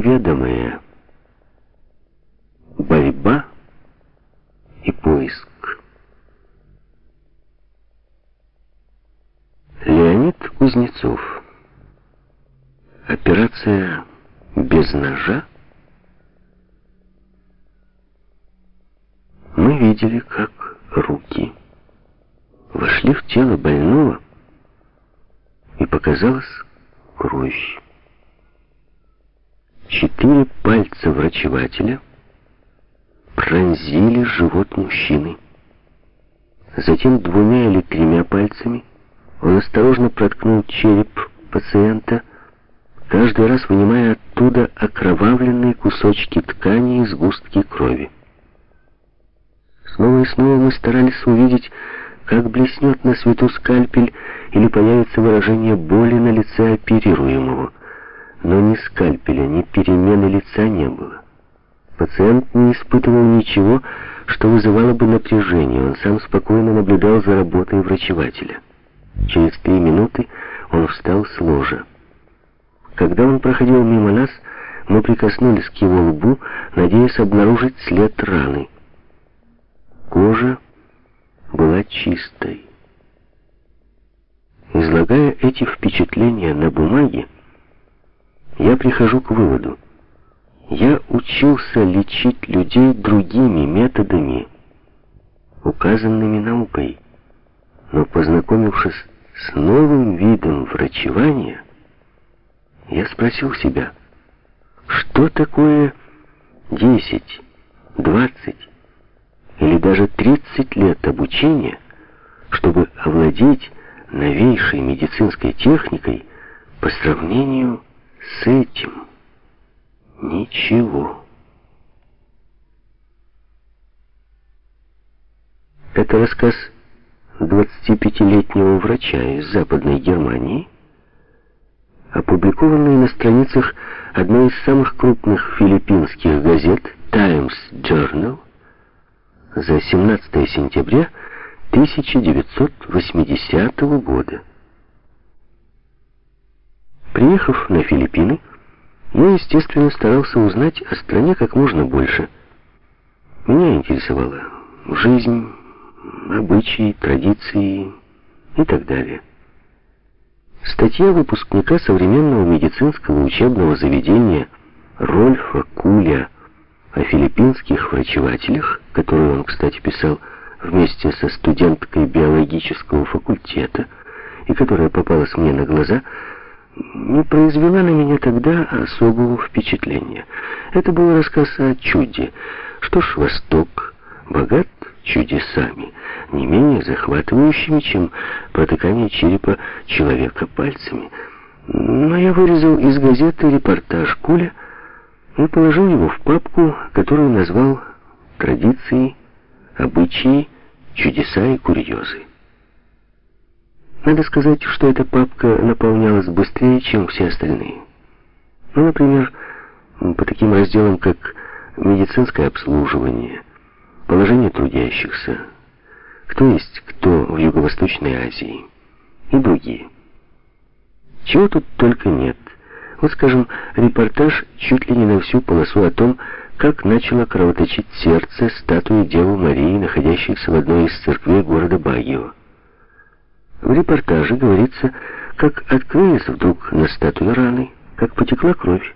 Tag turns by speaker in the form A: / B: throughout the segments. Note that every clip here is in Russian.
A: неведомое. Борьба и поиск. Леонид Кузнецов. Операция без ножа. Мы видели, как руки вошли в тело больного, и показалась кровь. Четыре пальца врачевателя пронзили живот мужчины. Затем двумя или тремя пальцами он осторожно проткнул череп пациента, каждый раз вынимая оттуда окровавленные кусочки ткани и сгустки крови. Снова и снова мы старались увидеть, как блеснет на свету скальпель или появится выражение боли на лице оперируемого. Но ни скальпеля, ни перемены лица не было. Пациент не испытывал ничего, что вызывало бы напряжение. Он сам спокойно наблюдал за работой врачевателя. Через три минуты он встал с ложа. Когда он проходил мимо нас, мы прикоснулись к его лбу, надеясь обнаружить след раны. Кожа была чистой. Излагая эти впечатления на бумаге, я прихожу к выводу. Я учился лечить людей другими методами, указанными наукой. Но познакомившись с новым видом врачевания, я спросил себя, что такое 10, 20 или даже 30 лет обучения, чтобы овладеть новейшей медицинской техникой по сравнению с этим? Ничего. Это рассказ 25-летнего врача из Западной Германии, опубликованный на страницах одной из самых крупных филиппинских газет Times Journal за 17 сентября 1980 года. Приехав на Филиппины, я, естественно, старался узнать о стране как можно больше. Меня интересовала жизнь, обычаи, традиции и так далее. Статья выпускника современного медицинского учебного заведения Рольфа Куля о филиппинских врачевателях, которую он, кстати, писал вместе со студенткой биологического факультета, и которая попалась мне на глаза, не произвела на меня тогда особого впечатления. Это был рассказ о чуде. Что ж, Восток богат чудесами, не менее захватывающими, чем протыкание черепа человека пальцами. Но я вырезал из газеты репортаж Куля и положил его в папку, которую назвал «Традиции, обычаи, чудеса и курьезы». Надо сказать, что эта папка наполнялась быстрее, чем все остальные. Ну, например, по таким разделам, как медицинское обслуживание, положение трудящихся, кто есть кто в Юго-Восточной Азии и другие. Чего тут только нет. Вот, скажем, репортаж чуть ли не на всю полосу о том, как начало кровоточить сердце статуи Девы Марии, находящейся в одной из церквей города Багио. В репортаже говорится, как открылись вдруг на статуе раны, как потекла кровь,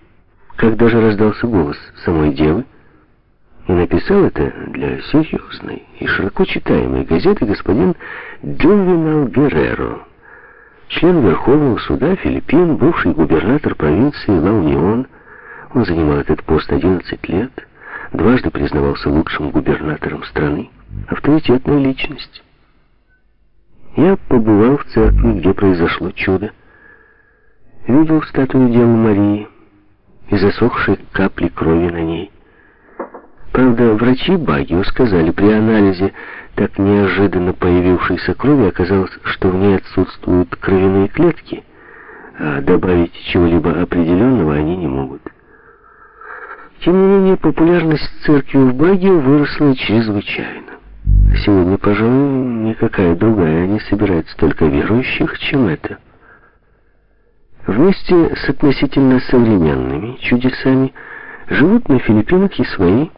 A: как даже раздался голос самой девы, и написал это для серьезной и широко читаемой газеты господин Джувенал Герреро, член Верховного суда Филиппин, бывший губернатор провинции Ла-Унион. Он занимал этот пост 11 лет, дважды признавался лучшим губернатором страны, авторитетная личность. Я побывал в церкви, где произошло чудо. Видел статую Девы Марии и засохшие капли крови на ней. Правда, врачи Багио сказали, при анализе так неожиданно появившейся крови оказалось, что в ней отсутствуют кровяные клетки, а добавить чего-либо определенного они не могут. Тем не менее, популярность церкви в Багио выросла чрезвычайно. Сегодня, пожалуй, никакая другая не собирает столько верующих, чем это. Вместе с относительно современными чудесами живут на Филиппинах и свои